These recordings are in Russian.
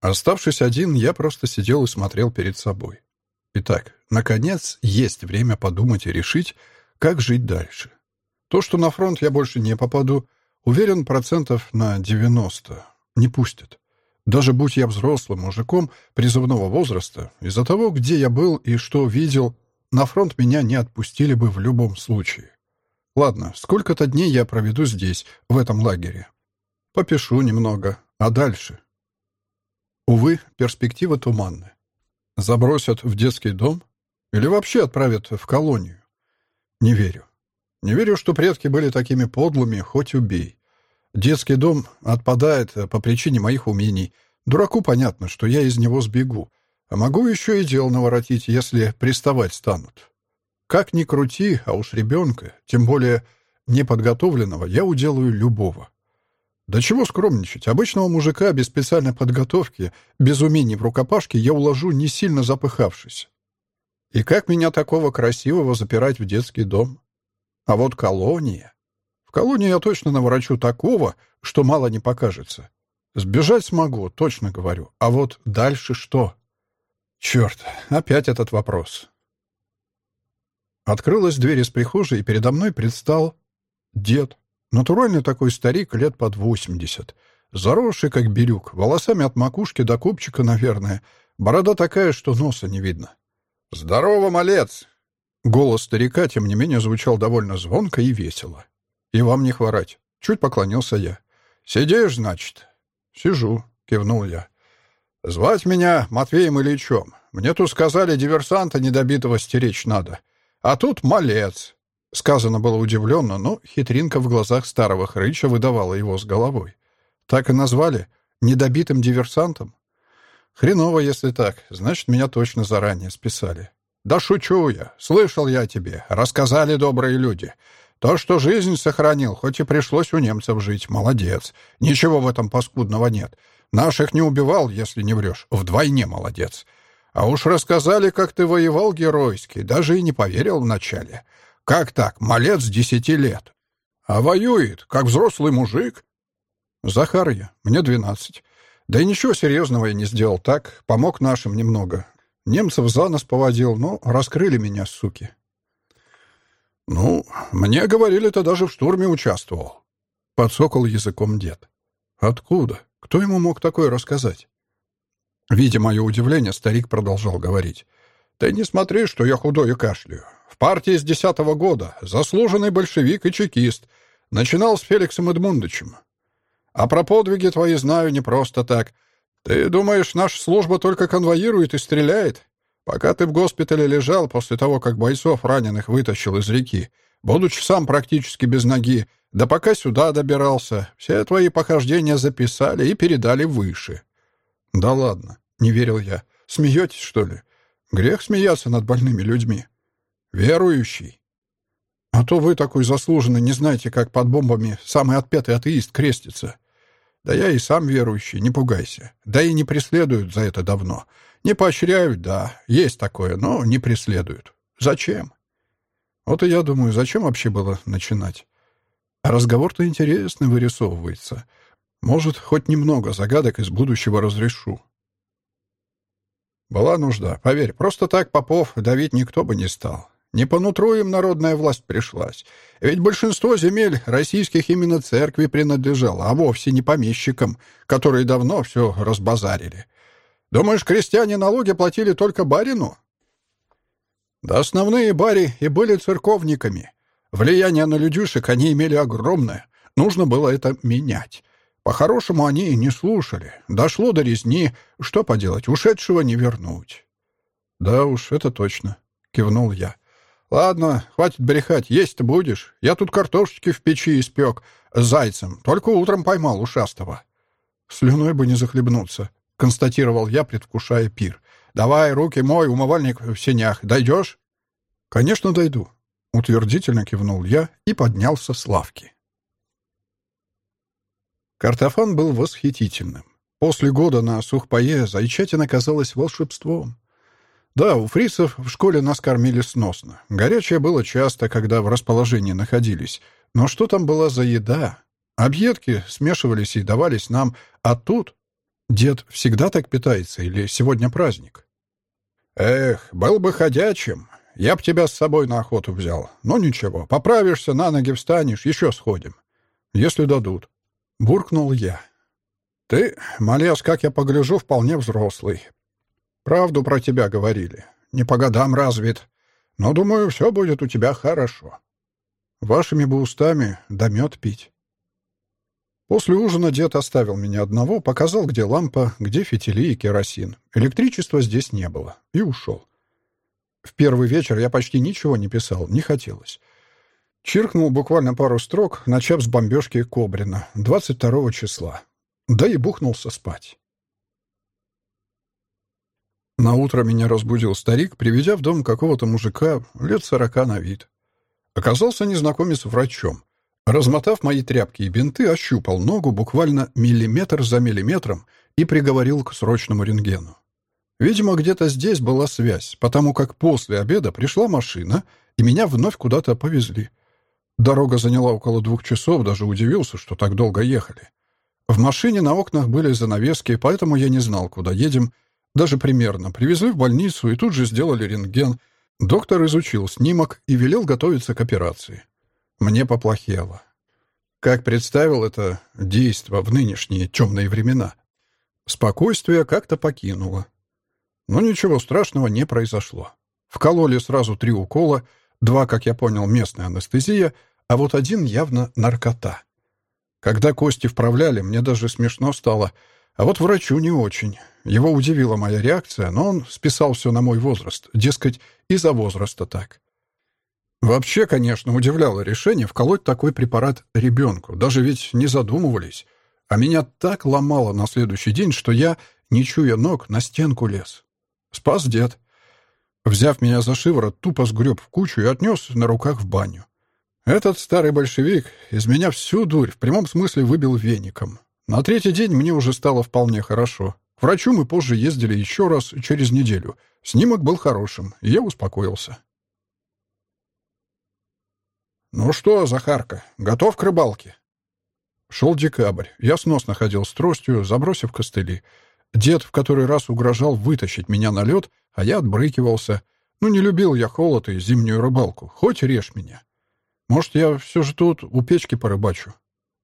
Оставшись один, я просто сидел и смотрел перед собой. Итак, наконец, есть время подумать и решить, как жить дальше. То, что на фронт я больше не попаду, уверен процентов на 90. Не пустят. Даже будь я взрослым мужиком призывного возраста, из-за того, где я был и что видел, на фронт меня не отпустили бы в любом случае. Ладно, сколько-то дней я проведу здесь, в этом лагере. Попишу немного. А дальше? Увы, перспективы туманны. Забросят в детский дом? Или вообще отправят в колонию? Не верю. Не верю, что предки были такими подлыми, хоть убей. Детский дом отпадает по причине моих умений. Дураку понятно, что я из него сбегу. А могу еще и дело наворотить, если приставать станут. Как ни крути, а уж ребенка, тем более неподготовленного, я уделаю любого. Да чего скромничать? Обычного мужика без специальной подготовки, без умений в рукопашке я уложу, не сильно запыхавшись. И как меня такого красивого запирать в детский дом? А вот колония... В колонии я точно наворочу такого, что мало не покажется. Сбежать смогу, точно говорю. А вот дальше что? Черт, опять этот вопрос. Открылась дверь из прихожей, и передо мной предстал дед. Натуральный такой старик, лет под восемьдесят. Заросший, как бирюк, волосами от макушки до копчика, наверное. Борода такая, что носа не видно. «Здорово, малец!» Голос старика, тем не менее, звучал довольно звонко и весело. «И вам не хворать». Чуть поклонился я. «Сидишь, значит?» «Сижу», — кивнул я. «Звать меня Матвеем Ильичом. Мне тут сказали, диверсанта недобитого стеречь надо. А тут малец». Сказано было удивленно, но хитринка в глазах старого хрыча выдавала его с головой. «Так и назвали? Недобитым диверсантом?» «Хреново, если так. Значит, меня точно заранее списали». «Да шучу я. Слышал я тебе. Рассказали добрые люди. То, что жизнь сохранил, хоть и пришлось у немцев жить, молодец. Ничего в этом паскудного нет. Наших не убивал, если не врешь. Вдвойне молодец. А уж рассказали, как ты воевал геройски. Даже и не поверил вначале. Как так? Малец десяти лет. А воюет, как взрослый мужик. Захар я. Мне двенадцать. Да и ничего серьезного я не сделал. Так, помог нашим немного. Немцев за нос поводил, но раскрыли меня, суки. «Ну, мне говорили, ты даже в штурме участвовал», — подсокал языком дед. «Откуда? Кто ему мог такое рассказать?» Видя мое удивление, старик продолжал говорить. «Ты не смотри, что я худой и кашляю. В партии с десятого года, заслуженный большевик и чекист. Начинал с Феликсом Эдмундовичем. А про подвиги твои знаю не просто так. Ты думаешь, наша служба только конвоирует и стреляет? Пока ты в госпитале лежал после того, как бойцов раненых вытащил из реки, будучи сам практически без ноги, да пока сюда добирался, все твои похождения записали и передали выше. Да ладно, не верил я. Смеетесь, что ли? Грех смеяться над больными людьми. Верующий. А то вы такой заслуженный, не знаете, как под бомбами самый отпетый атеист крестится. Да я и сам верующий, не пугайся. Да и не преследуют за это давно. Не поощряют, да, есть такое, но не преследуют. Зачем? Вот и я думаю, зачем вообще было начинать? А разговор-то интересный вырисовывается. Может, хоть немного загадок из будущего разрешу. Была нужда, поверь, просто так попов давить никто бы не стал. Не по нутру им народная власть пришлась. Ведь большинство земель российских именно церкви принадлежало, а вовсе не помещикам, которые давно все разбазарили. Думаешь, крестьяне налоги платили только барину? Да основные бари и были церковниками. Влияние на людюшек они имели огромное. Нужно было это менять. По-хорошему они не слушали. Дошло до резни. Что поделать, ушедшего не вернуть. «Да уж, это точно», — кивнул я. «Ладно, хватит брехать, есть-то будешь. Я тут картошечки в печи испек зайцем, только утром поймал ушастого». Слюной бы не захлебнуться констатировал я, предвкушая пир. «Давай, руки мой, умывальник в сенях. Дойдешь?» «Конечно, дойду», — утвердительно кивнул я и поднялся с лавки. Картофан был восхитительным. После года на сухпое зайчатина казалась волшебством. Да, у фрисов в школе нас кормили сносно. Горячее было часто, когда в расположении находились. Но что там была за еда? Объедки смешивались и давались нам, а тут Дед всегда так питается или сегодня праздник? Эх, был бы ходячим. Я б тебя с собой на охоту взял. Но ничего, поправишься, на ноги встанешь, еще сходим. Если дадут. Буркнул я. Ты, малец, как я погляжу, вполне взрослый. Правду про тебя говорили. Не по годам развит. Но, думаю, все будет у тебя хорошо. Вашими бы устами да мед пить. После ужина дед оставил меня одного, показал, где лампа, где фитили и керосин. Электричества здесь не было. И ушел. В первый вечер я почти ничего не писал, не хотелось. Чиркнул буквально пару строк, начав с бомбежки Кобрина, 22 числа. Да и бухнулся спать. На утро меня разбудил старик, приведя в дом какого-то мужика лет сорока на вид. Оказался незнакомец врачом. Размотав мои тряпки и бинты, ощупал ногу буквально миллиметр за миллиметром и приговорил к срочному рентгену. Видимо, где-то здесь была связь, потому как после обеда пришла машина, и меня вновь куда-то повезли. Дорога заняла около двух часов, даже удивился, что так долго ехали. В машине на окнах были занавески, поэтому я не знал, куда едем, даже примерно. Привезли в больницу и тут же сделали рентген. Доктор изучил снимок и велел готовиться к операции. Мне поплохело. Как представил это действо в нынешние темные времена. Спокойствие как-то покинуло. Но ничего страшного не произошло. Вкололи сразу три укола, два, как я понял, местная анестезия, а вот один явно наркота. Когда кости вправляли, мне даже смешно стало — а вот врачу не очень. Его удивила моя реакция, но он списал все на мой возраст. Дескать, из-за возраста так. Вообще, конечно, удивляло решение вколоть такой препарат ребенку. Даже ведь не задумывались. А меня так ломало на следующий день, что я, не чуя ног, на стенку лез. Спас дед. Взяв меня за шиворот, тупо сгреб в кучу и отнес на руках в баню. Этот старый большевик из меня всю дурь в прямом смысле выбил веником. На третий день мне уже стало вполне хорошо. К врачу мы позже ездили еще раз через неделю. Снимок был хорошим, и я успокоился. «Ну что, Захарка, готов к рыбалке?» Шел декабрь. Я сносно ходил с тростью, забросив костыли. Дед в который раз угрожал вытащить меня на лед, а я отбрыкивался. Ну, не любил я холод и зимнюю рыбалку. Хоть режь меня. Может, я все же тут у печки порыбачу.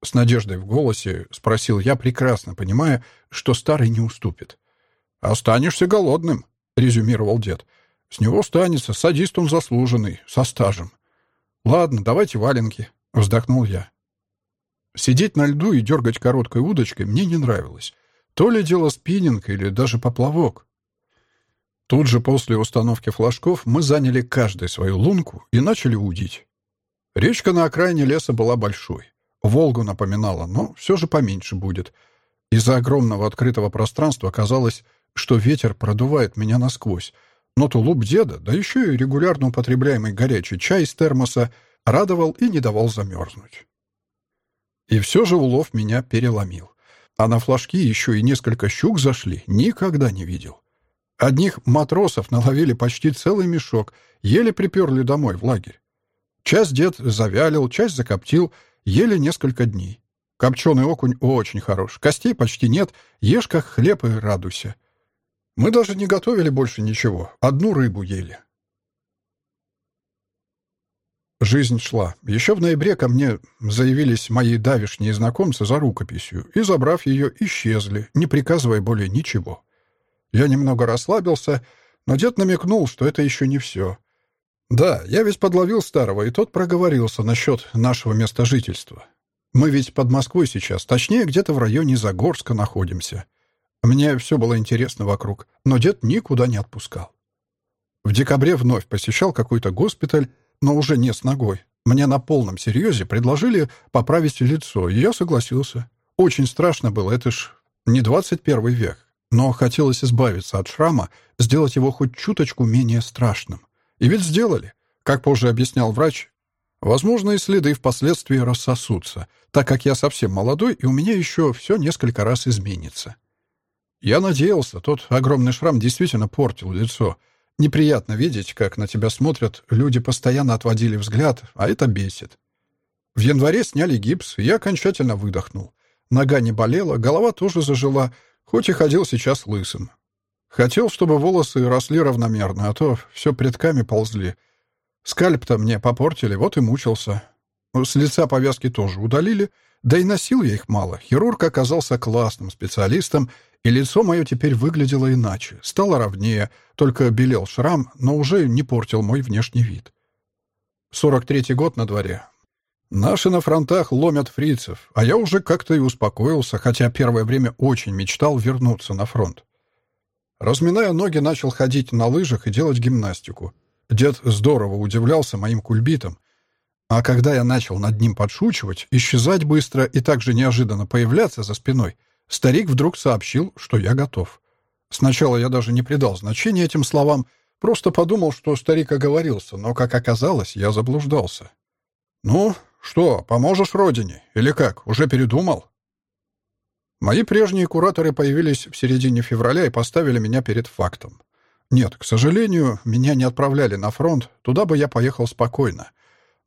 С надеждой в голосе спросил я, прекрасно понимая, что старый не уступит. «Останешься голодным», — резюмировал дед. «С него останется, садист он заслуженный, со стажем». «Ладно, давайте валенки», — вздохнул я. Сидеть на льду и дергать короткой удочкой мне не нравилось. То ли дело спиннинг или даже поплавок. Тут же после установки флажков мы заняли каждый свою лунку и начали удить. Речка на окраине леса была большой. Волгу напоминала, но все же поменьше будет. Из-за огромного открытого пространства казалось, что ветер продувает меня насквозь. Но тулуп деда, да еще и регулярно употребляемый горячий чай из термоса, радовал и не давал замерзнуть. И все же улов меня переломил. А на флажки еще и несколько щук зашли, никогда не видел. Одних матросов наловили почти целый мешок, еле приперли домой в лагерь. Часть дед завялил, часть закоптил, Ели несколько дней. Копченый окунь очень хорош. Костей почти нет. Ешь как хлеб и радуйся. Мы даже не готовили больше ничего. Одну рыбу ели. Жизнь шла. Еще в ноябре ко мне заявились мои давишние знакомцы за рукописью и, забрав ее, исчезли, не приказывая более ничего. Я немного расслабился, но дед намекнул, что это еще не все. «Да, я ведь подловил старого, и тот проговорился насчет нашего места жительства. Мы ведь под Москвой сейчас, точнее, где-то в районе Загорска находимся. Мне все было интересно вокруг, но дед никуда не отпускал. В декабре вновь посещал какой-то госпиталь, но уже не с ногой. Мне на полном серьезе предложили поправить лицо, и я согласился. Очень страшно было, это ж не 21 век. Но хотелось избавиться от шрама, сделать его хоть чуточку менее страшным. И ведь сделали. Как позже объяснял врач, возможные следы впоследствии рассосутся, так как я совсем молодой, и у меня еще все несколько раз изменится. Я надеялся, тот огромный шрам действительно портил лицо. Неприятно видеть, как на тебя смотрят, люди постоянно отводили взгляд, а это бесит. В январе сняли гипс, и я окончательно выдохнул. Нога не болела, голова тоже зажила, хоть и ходил сейчас лысым. Хотел, чтобы волосы росли равномерно, а то все предками ползли. Скальп-то мне попортили, вот и мучился. С лица повязки тоже удалили, да и носил я их мало. Хирург оказался классным специалистом, и лицо мое теперь выглядело иначе. Стало ровнее, только белел шрам, но уже не портил мой внешний вид. 43-й год на дворе. Наши на фронтах ломят фрицев, а я уже как-то и успокоился, хотя первое время очень мечтал вернуться на фронт. Разминая ноги, начал ходить на лыжах и делать гимнастику. Дед здорово удивлялся моим кульбитам. А когда я начал над ним подшучивать, исчезать быстро и также неожиданно появляться за спиной, старик вдруг сообщил, что я готов. Сначала я даже не придал значения этим словам, просто подумал, что старик оговорился, но, как оказалось, я заблуждался. «Ну, что, поможешь родине? Или как, уже передумал?» Мои прежние кураторы появились в середине февраля и поставили меня перед фактом. Нет, к сожалению, меня не отправляли на фронт, туда бы я поехал спокойно.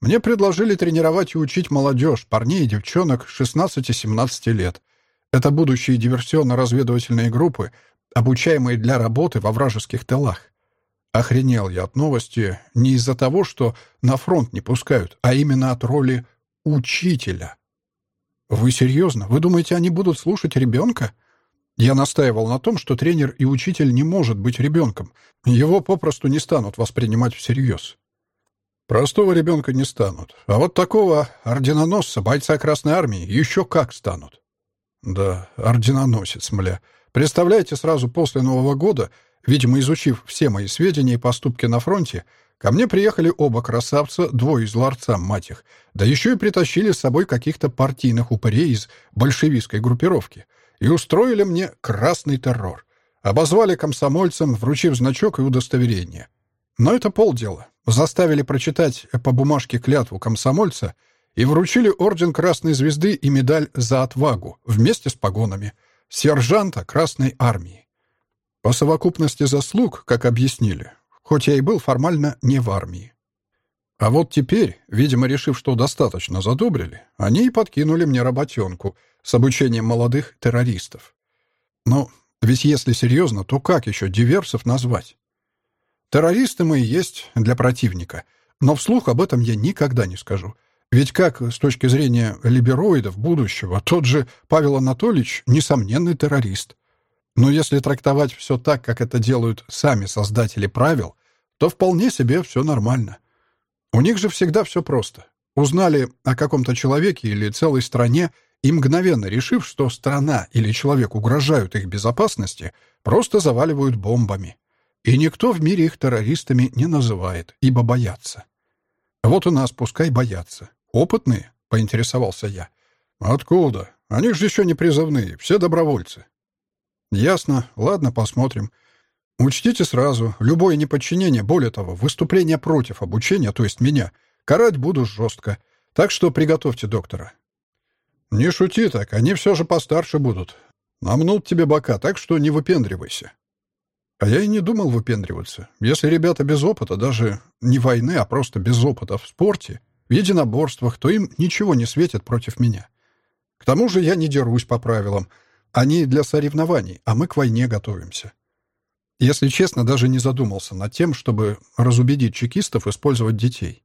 Мне предложили тренировать и учить молодежь, парней и девчонок 16-17 лет. Это будущие диверсионно-разведывательные группы, обучаемые для работы во вражеских тылах. Охренел я от новости не из-за того, что на фронт не пускают, а именно от роли учителя. Вы серьезно? Вы думаете, они будут слушать ребенка? Я настаивал на том, что тренер и учитель не может быть ребенком. Его попросту не станут воспринимать всерьез. Простого ребенка не станут. А вот такого орденоносца, бойца Красной Армии, еще как станут. Да, орденоносец, мля. Представляете, сразу после Нового года, видимо, изучив все мои сведения и поступки на фронте, ко мне приехали оба красавца, двое из ларца, мать их, да еще и притащили с собой каких-то партийных упырей из большевистской группировки — и устроили мне красный террор. Обозвали комсомольцем, вручив значок и удостоверение. Но это полдела. Заставили прочитать по бумажке клятву комсомольца и вручили орден Красной Звезды и медаль за отвагу вместе с погонами сержанта Красной Армии. По совокупности заслуг, как объяснили, хоть я и был формально не в армии. А вот теперь, видимо, решив, что достаточно задобрили, они и подкинули мне работенку — с обучением молодых террористов. Но ведь если серьезно, то как еще диверсов назвать? Террористы мы и есть для противника, но вслух об этом я никогда не скажу. Ведь как с точки зрения либероидов будущего, тот же Павел Анатольевич — несомненный террорист. Но если трактовать все так, как это делают сами создатели правил, то вполне себе все нормально. У них же всегда все просто. Узнали о каком-то человеке или целой стране — и мгновенно решив, что страна или человек угрожают их безопасности, просто заваливают бомбами. И никто в мире их террористами не называет, ибо боятся. Вот у нас пускай боятся. Опытные? — поинтересовался я. Откуда? Они же еще не призывные, все добровольцы. Ясно. Ладно, посмотрим. Учтите сразу, любое неподчинение, более того, выступление против обучения, то есть меня, карать буду жестко. Так что приготовьте доктора. «Не шути так, они все же постарше будут. Намнут тебе бока, так что не выпендривайся». А я и не думал выпендриваться. Если ребята без опыта, даже не войны, а просто без опыта в спорте, в единоборствах, то им ничего не светит против меня. К тому же я не дерусь по правилам. Они для соревнований, а мы к войне готовимся. Если честно, даже не задумался над тем, чтобы разубедить чекистов использовать детей.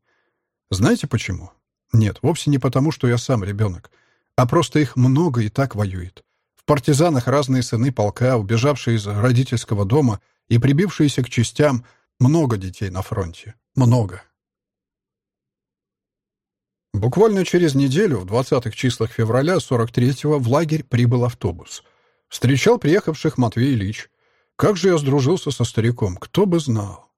Знаете почему? Нет, вовсе не потому, что я сам ребенок — а просто их много и так воюет. В партизанах разные сыны полка, убежавшие из родительского дома и прибившиеся к частям, много детей на фронте. Много. Буквально через неделю, в 20-х числах февраля 43-го, в лагерь прибыл автобус. Встречал приехавших Матвей Ильич. Как же я сдружился со стариком, кто бы знал.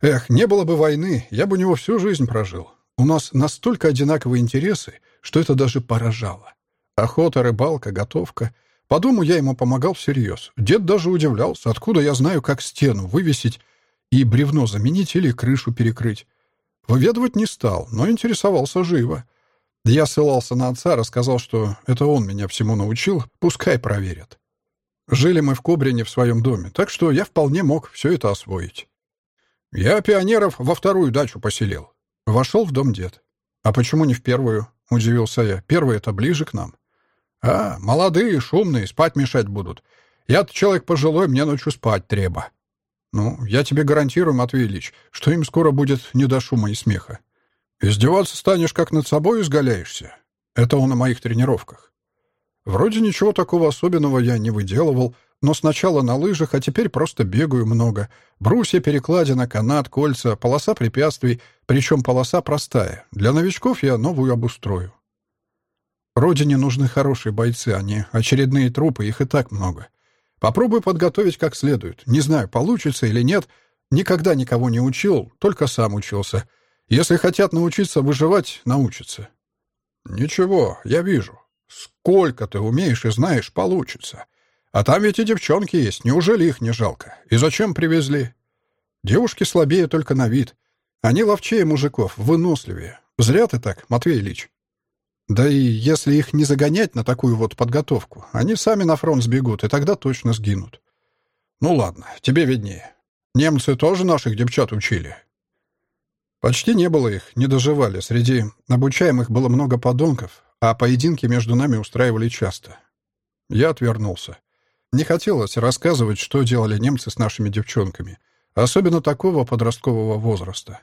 Эх, не было бы войны, я бы у него всю жизнь прожил. У нас настолько одинаковые интересы, что это даже поражало. Охота, рыбалка, готовка. По дому я ему помогал всерьез. Дед даже удивлялся, откуда я знаю, как стену вывесить и бревно заменить или крышу перекрыть. Выведывать не стал, но интересовался живо. Я ссылался на отца, рассказал, что это он меня всему научил, пускай проверят. Жили мы в Кобрине в своем доме, так что я вполне мог все это освоить. Я пионеров во вторую дачу поселил. Вошел в дом дед. «А почему не в первую?» — удивился я. «Первый — это ближе к нам». «А, молодые, шумные, спать мешать будут. Я-то человек пожилой, мне ночью спать треба. Ну, я тебе гарантирую, Матвей Ильич, что им скоро будет не до шума и смеха. Издеваться станешь, как над собой изгаляешься. Это он на моих тренировках. Вроде ничего такого особенного я не выделывал, но сначала на лыжах, а теперь просто бегаю много. Брусья, перекладина, канат, кольца, полоса препятствий, причем полоса простая. Для новичков я новую обустрою. Родине нужны хорошие бойцы, а не очередные трупы, их и так много. Попробую подготовить как следует. Не знаю, получится или нет. Никогда никого не учил, только сам учился. Если хотят научиться выживать, научатся. Ничего, я вижу. Сколько ты умеешь и знаешь, получится. А там ведь и девчонки есть, неужели их не жалко? И зачем привезли? Девушки слабее только на вид. Они ловчее мужиков, выносливее. Зря ты так, Матвей Ильич. Да и если их не загонять на такую вот подготовку, они сами на фронт сбегут, и тогда точно сгинут. Ну ладно, тебе виднее. Немцы тоже наших девчат учили. Почти не было их, не доживали. Среди обучаемых было много подонков, а поединки между нами устраивали часто. Я отвернулся. Не хотелось рассказывать, что делали немцы с нашими девчонками, особенно такого подросткового возраста.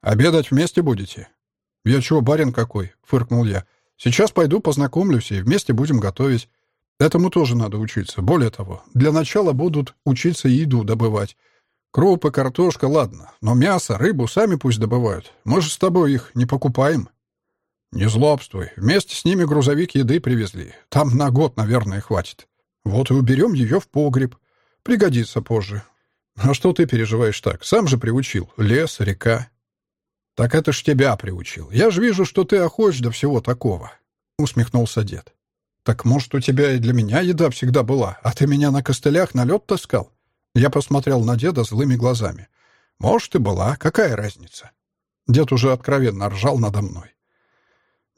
«Обедать вместе будете?» «Я чего, барин какой?» — фыркнул я. «Сейчас пойду познакомлюсь и вместе будем готовить. Этому тоже надо учиться. Более того, для начала будут учиться еду добывать. Крупы, картошка, ладно. Но мясо, рыбу сами пусть добывают. Мы же с тобой их не покупаем». «Не злобствуй. Вместе с ними грузовик еды привезли. Там на год, наверное, хватит. Вот и уберем ее в погреб. Пригодится позже. А что ты переживаешь так? Сам же приучил. Лес, река. «Так это ж тебя приучил. Я же вижу, что ты охочешь до всего такого», — усмехнулся дед. «Так, может, у тебя и для меня еда всегда была, а ты меня на костылях на лед таскал?» Я посмотрел на деда злыми глазами. «Может, и была. Какая разница?» Дед уже откровенно ржал надо мной.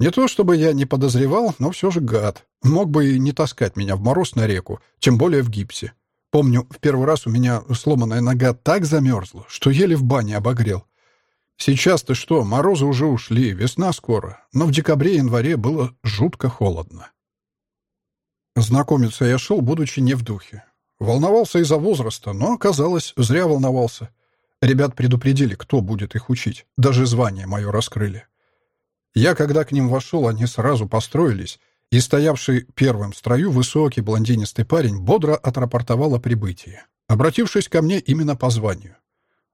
Не то чтобы я не подозревал, но все же гад. Мог бы и не таскать меня в мороз на реку, тем более в гипсе. Помню, в первый раз у меня сломанная нога так замерзла, что еле в бане обогрел. Сейчас-то что, морозы уже ушли, весна скоро, но в декабре-январе было жутко холодно. Знакомиться я шел, будучи не в духе. Волновался из-за возраста, но, оказалось, зря волновался. Ребят предупредили, кто будет их учить. Даже звание мое раскрыли. Я, когда к ним вошел, они сразу построились, и стоявший первым в строю высокий блондинистый парень бодро отрапортовал о прибытии, обратившись ко мне именно по званию.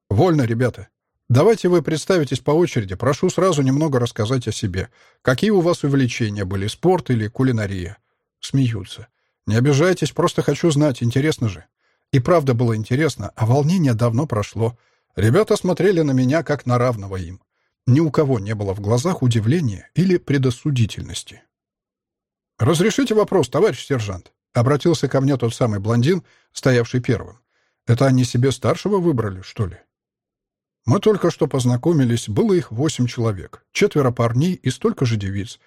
«Вольно, ребята. Давайте вы представитесь по очереди. Прошу сразу немного рассказать о себе. Какие у вас увлечения были, спорт или кулинария?» Смеются. «Не обижайтесь, просто хочу знать, интересно же». И правда было интересно, а волнение давно прошло. Ребята смотрели на меня, как на равного им. Ни у кого не было в глазах удивления или предосудительности. «Разрешите вопрос, товарищ сержант?» Обратился ко мне тот самый блондин, стоявший первым. «Это они себе старшего выбрали, что ли?» Мы только что познакомились, было их восемь человек, четверо парней и столько же девиц.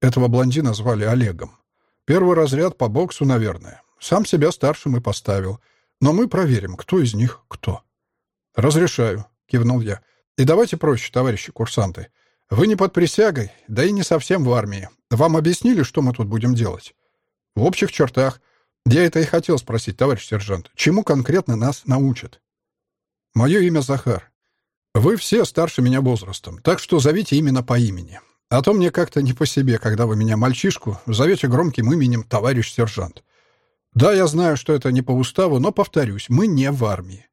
Этого блондина звали Олегом. Первый разряд по боксу, наверное. Сам себя старшим и поставил. Но мы проверим, кто из них кто. «Разрешаю», — кивнул я. «И давайте проще, товарищи курсанты. Вы не под присягой, да и не совсем в армии. Вам объяснили, что мы тут будем делать?» «В общих чертах. Я это и хотел спросить, товарищ сержант. Чему конкретно нас научат?» «Мое имя Захар. Вы все старше меня возрастом, так что зовите именно по имени. А то мне как-то не по себе, когда вы меня, мальчишку, зовете громким именем «товарищ сержант». Да, я знаю, что это не по уставу, но, повторюсь, мы не в армии.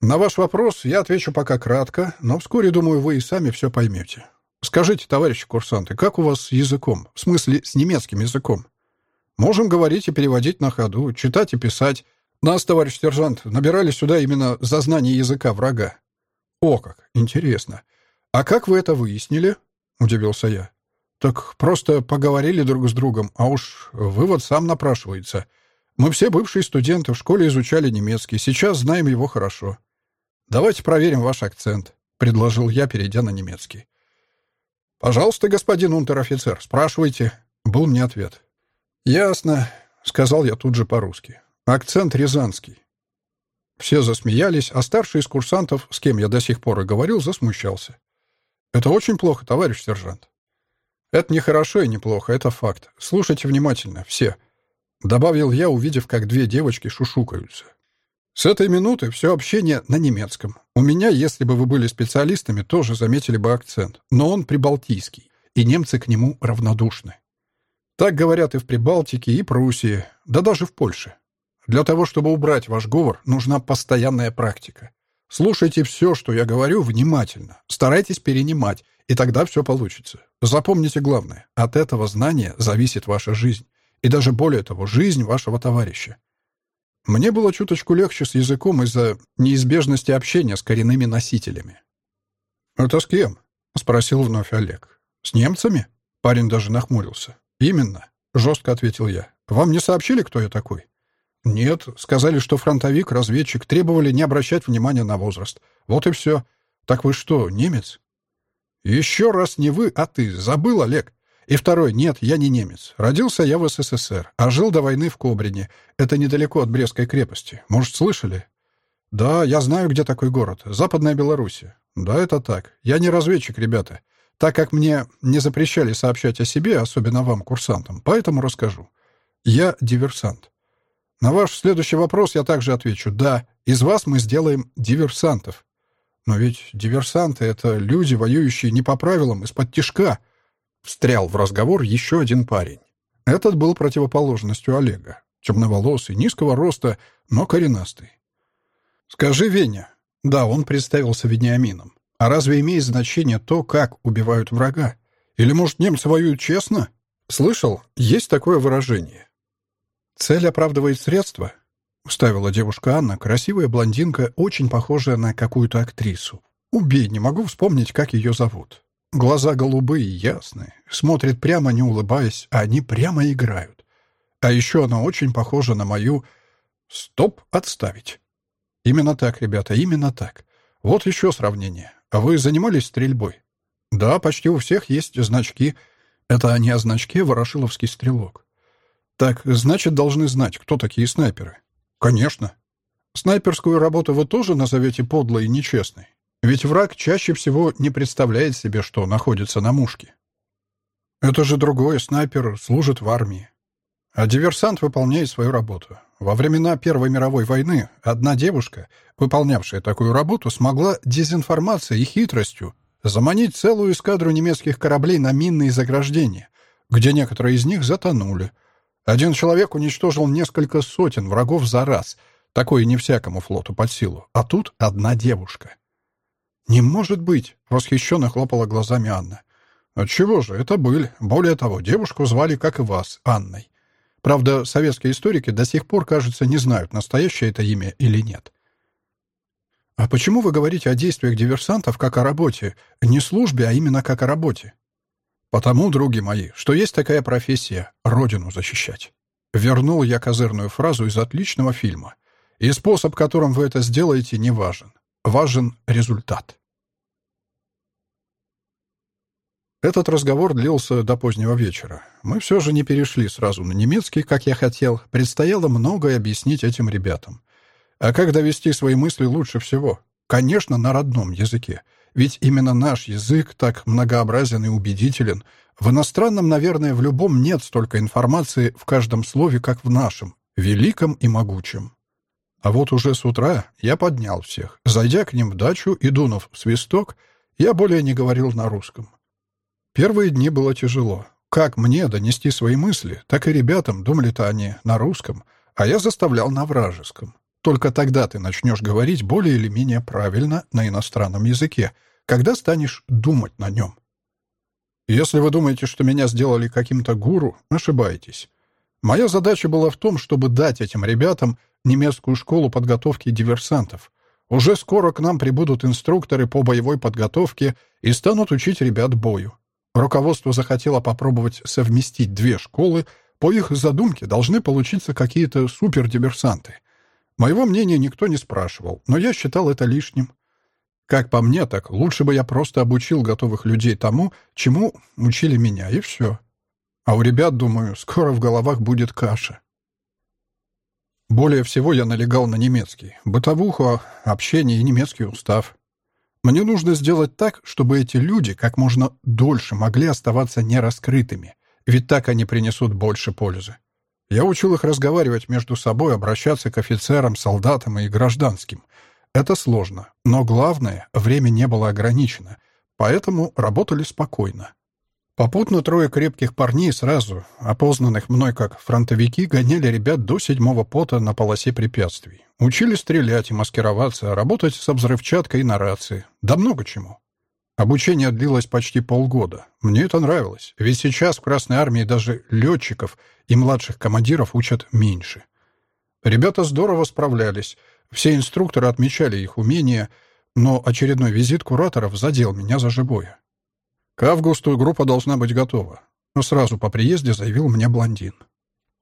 На ваш вопрос я отвечу пока кратко, но вскоре, думаю, вы и сами все поймете. Скажите, товарищи курсанты, как у вас с языком? В смысле, с немецким языком? Можем говорить и переводить на ходу, читать и писать. Нас, товарищ сержант, набирали сюда именно за знание языка врага. «О как! Интересно. А как вы это выяснили?» — удивился я. «Так просто поговорили друг с другом, а уж вывод сам напрашивается. Мы все бывшие студенты в школе изучали немецкий, сейчас знаем его хорошо. Давайте проверим ваш акцент», — предложил я, перейдя на немецкий. «Пожалуйста, господин унтер-офицер, спрашивайте», — был мне ответ. «Ясно», — сказал я тут же по-русски. «Акцент рязанский. Все засмеялись, а старший из курсантов, с кем я до сих пор и говорил, засмущался. «Это очень плохо, товарищ сержант». «Это не хорошо и не плохо, это факт. Слушайте внимательно, все. Добавил я, увидев, как две девочки шушукаются. С этой минуты все общение на немецком. У меня, если бы вы были специалистами, тоже заметили бы акцент. Но он прибалтийский, и немцы к нему равнодушны. Так говорят и в Прибалтике, и Пруссии, да даже в Польше. Для того, чтобы убрать ваш говор, нужна постоянная практика. Слушайте все, что я говорю, внимательно. Старайтесь перенимать, и тогда все получится. Запомните главное. От этого знания зависит ваша жизнь. И даже более того, жизнь вашего товарища. Мне было чуточку легче с языком из-за неизбежности общения с коренными носителями. «Это с кем?» — спросил вновь Олег. «С немцами?» Парень даже нахмурился. «Именно», — жестко ответил я. «Вам не сообщили, кто я такой?» «Нет, сказали, что фронтовик, разведчик, требовали не обращать внимания на возраст. Вот и все. Так вы что, немец?» «Еще раз не вы, а ты. Забыл, Олег?» И второй, нет, я не немец. Родился я в СССР, а жил до войны в Кобрине. Это недалеко от Брестской крепости. Может, слышали? Да, я знаю, где такой город. Западная Белоруссия. Да, это так. Я не разведчик, ребята. Так как мне не запрещали сообщать о себе, особенно вам, курсантам, поэтому расскажу. Я диверсант. На ваш следующий вопрос я также отвечу «да». Из вас мы сделаем диверсантов. Но ведь диверсанты — это люди, воюющие не по правилам, из-под тишка. Встрял в разговор еще один парень. Этот был противоположностью Олега. Темноволосый, низкого роста, но коренастый. «Скажи, Веня». Да, он представился Вениамином. А разве имеет значение то, как убивают врага? Или, может, немцы воюют честно? Слышал, есть такое выражение. «Цель оправдывает средства», — вставила девушка Анна, красивая блондинка, очень похожая на какую-то актрису. «Убей, не могу вспомнить, как ее зовут». Глаза голубые, ясные, смотрит прямо, не улыбаясь, а они прямо играют. А еще она очень похожа на мою... Стоп, отставить. Именно так, ребята, именно так. Вот еще сравнение. Вы занимались стрельбой? Да, почти у всех есть значки. Это не о значке «Ворошиловский стрелок». Так, значит, должны знать, кто такие снайперы. Конечно. Снайперскую работу вы тоже назовете подлой и нечестной? Ведь враг чаще всего не представляет себе, что находится на мушке. Это же другое, снайпер служит в армии. А диверсант выполняет свою работу. Во времена Первой мировой войны одна девушка, выполнявшая такую работу, смогла дезинформацией и хитростью заманить целую эскадру немецких кораблей на минные заграждения, где некоторые из них затонули. Один человек уничтожил несколько сотен врагов за раз. Такое не всякому флоту под силу. А тут одна девушка. «Не может быть!» — восхищенно хлопала глазами Анна. «Отчего же? Это быль. Более того, девушку звали, как и вас, Анной. Правда, советские историки до сих пор, кажется, не знают, настоящее это имя или нет». «А почему вы говорите о действиях диверсантов как о работе? Не службе, а именно как о работе?» «Потому, други мои, что есть такая профессия — родину защищать». Вернул я козырную фразу из отличного фильма. И способ, которым вы это сделаете, не важен. Важен результат. Этот разговор длился до позднего вечера. Мы все же не перешли сразу на немецкий, как я хотел. Предстояло многое объяснить этим ребятам. А как довести свои мысли лучше всего? Конечно, на родном языке. Ведь именно наш язык так многообразен и убедителен. В иностранном, наверное, в любом нет столько информации в каждом слове, как в нашем, великом и могучем. А вот уже с утра я поднял всех. Зайдя к ним в дачу и дунув в свисток, я более не говорил на русском. Первые дни было тяжело. Как мне донести свои мысли, так и ребятам, думали-то они на русском, а я заставлял на вражеском. Только тогда ты начнешь говорить более или менее правильно на иностранном языке, когда станешь думать на нем. Если вы думаете, что меня сделали каким-то гуру, ошибаетесь. Моя задача была в том, чтобы дать этим ребятам немецкую школу подготовки диверсантов. Уже скоро к нам прибудут инструкторы по боевой подготовке и станут учить ребят бою. Руководство захотело попробовать совместить две школы, по их задумке должны получиться какие-то супердиверсанты. Моего мнения никто не спрашивал, но я считал это лишним. Как по мне, так лучше бы я просто обучил готовых людей тому, чему учили меня, и все. А у ребят, думаю, скоро в головах будет каша. Более всего я налегал на немецкий. Бытовуху, общение и немецкий устав. Мне нужно сделать так, чтобы эти люди как можно дольше могли оставаться нераскрытыми, ведь так они принесут больше пользы. Я учил их разговаривать между собой, обращаться к офицерам, солдатам и гражданским. Это сложно, но главное, время не было ограничено, поэтому работали спокойно. Попутно трое крепких парней сразу, опознанных мной как фронтовики, гоняли ребят до седьмого пота на полосе препятствий. Учили стрелять и маскироваться, работать со взрывчаткой и на рации. Да много чему. Обучение длилось почти полгода. Мне это нравилось, ведь сейчас в Красной Армии даже летчиков и младших командиров учат меньше. Ребята здорово справлялись, все инструкторы отмечали их умения, но очередной визит кураторов задел меня за живое. К августу группа должна быть готова. Но сразу по приезде заявил мне блондин.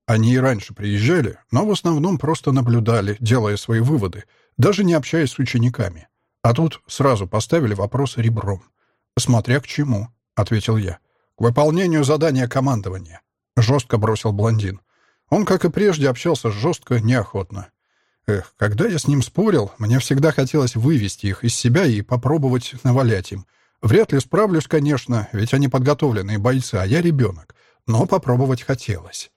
Они и раньше приезжали, но в основном просто наблюдали, делая свои выводы, даже не общаясь с учениками. А тут сразу поставили вопрос ребром. «Смотря к чему», — ответил я. «К выполнению задания командования», — жестко бросил блондин. Он, как и прежде, общался жестко, неохотно. Эх, когда я с ним спорил, мне всегда хотелось вывести их из себя и попробовать навалять им — Вряд ли справлюсь, конечно, ведь они подготовленные бойцы, а я ребенок. Но попробовать хотелось.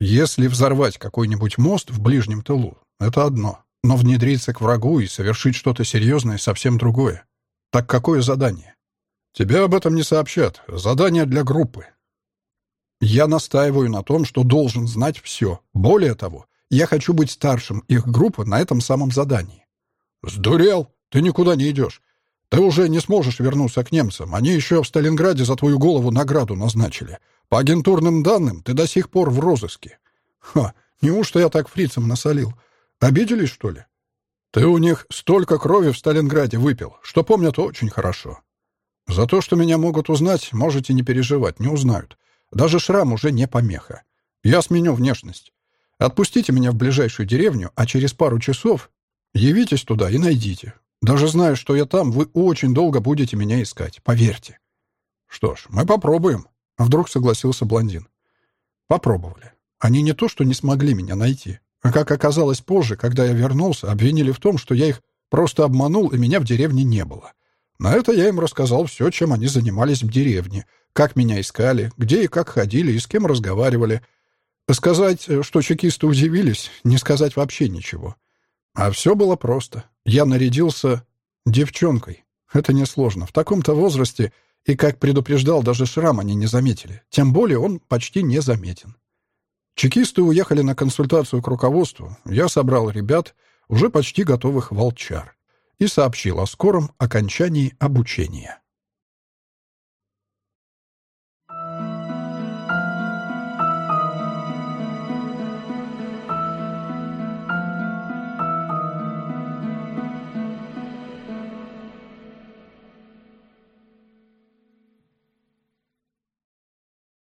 Если взорвать какой-нибудь мост в ближнем тылу, это одно. Но внедриться к врагу и совершить что-то серьезное — совсем другое. Так какое задание? Тебя об этом не сообщат. Задание для группы. Я настаиваю на том, что должен знать все. Более того, я хочу быть старшим их группы на этом самом задании. Сдурел? Ты никуда не идешь. Ты уже не сможешь вернуться к немцам. Они еще в Сталинграде за твою голову награду назначили. По агентурным данным, ты до сих пор в розыске. Ха, неужто я так фрицам насолил? Обиделись, что ли? Ты у них столько крови в Сталинграде выпил, что помнят очень хорошо. За то, что меня могут узнать, можете не переживать, не узнают. Даже шрам уже не помеха. Я сменю внешность. Отпустите меня в ближайшую деревню, а через пару часов явитесь туда и найдите. Даже зная, что я там, вы очень долго будете меня искать, поверьте. Что ж, мы попробуем. Вдруг согласился блондин. Попробовали. Они не то, что не смогли меня найти, а как оказалось позже, когда я вернулся, обвинили в том, что я их просто обманул, и меня в деревне не было. На это я им рассказал все, чем они занимались в деревне, как меня искали, где и как ходили, и с кем разговаривали. Сказать, что чекисты удивились, не сказать вообще ничего. А все было просто. Я нарядился девчонкой. Это несложно. В таком-то возрасте, и, как предупреждал, даже шрам они не заметили. Тем более он почти не заметен. Чекисты уехали на консультацию к руководству. Я собрал ребят, уже почти готовых волчар, и сообщил о скором окончании обучения.